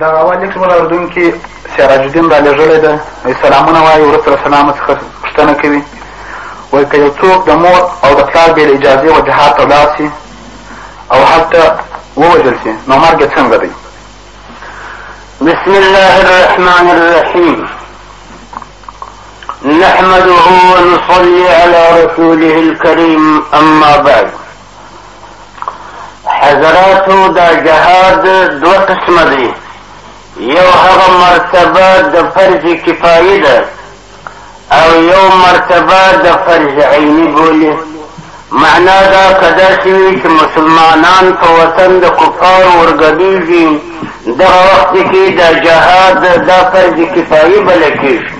دغه اول لیک زموږ اورېدونکي سراج الدین رالیږلی ده وایي سلامونه وایي وروسته له سلامه څخه پوښتنه کوي وایي که یو څوک د مور او د پلار بې له اجازې و جهاد ته ولاړ سي او هلته ووژل سي نو مرګ یې څنګه دی بسم الله الرحمن الرحيم نحمده ونصلي على رسوله الكريم أما بعد حضراتو دا جهاد دو قسمه دی یو هغه مرتبه د فرض کفایه ده او یو مرتبه د فرض عینی بولی معنا دا کدا شوی چې مسلمانان په وطن د کفار ورګډیږي دغه وخت کې د جهاد د فرض کفایه بلل کېږي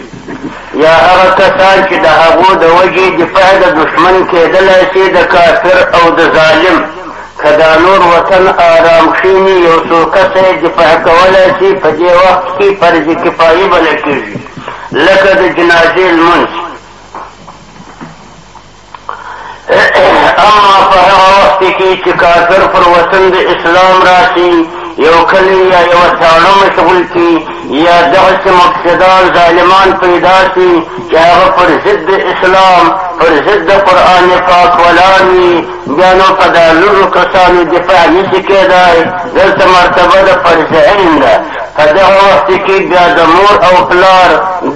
یا هغه کسان چې د هغو د وجې دفاع د دشمن کېدلای شي د کافر او د ظالم که دا نور وطن آرام کښېني یو څو کسه دفاع کولی شي په دې وخت کې فرض کفایي بلل کېږي لکه د جنازې لمونځ اما په هغه وخت کې چې کافر پر وطن د اسلام راشي یو کلی یا یو ساړه مشغول کی یا دغسې مفسدان ظالمان پیدا شي چې هغه پر ضد اسلام پر ضد قرآن پاک ولاړ وي بیا نو په دا لرو کسانو دفاع نشي کېدای دلته مرتبه د فرض عین ده په دغه وخت کې بیا د مور او پلار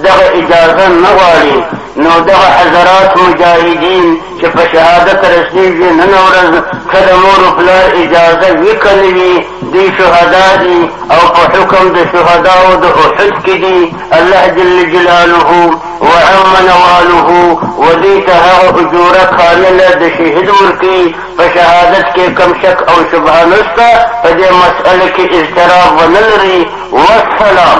دغه اجازه نه غواړي نو دغه حضرات مجاهدین چې په شهادت رسېږي نن ورځ که د مور و پلار اجازه وي که نه وي دوی شهدا دي او په حکم د شهداو د احد کې دي الله جل جلاله وعمن واله و دوی ته هغه اجوره کامله د شهید ورکوي په شهادت کې کم شک او شبهه نشته په دې مسئله کې اضطراب ونه لري والسلام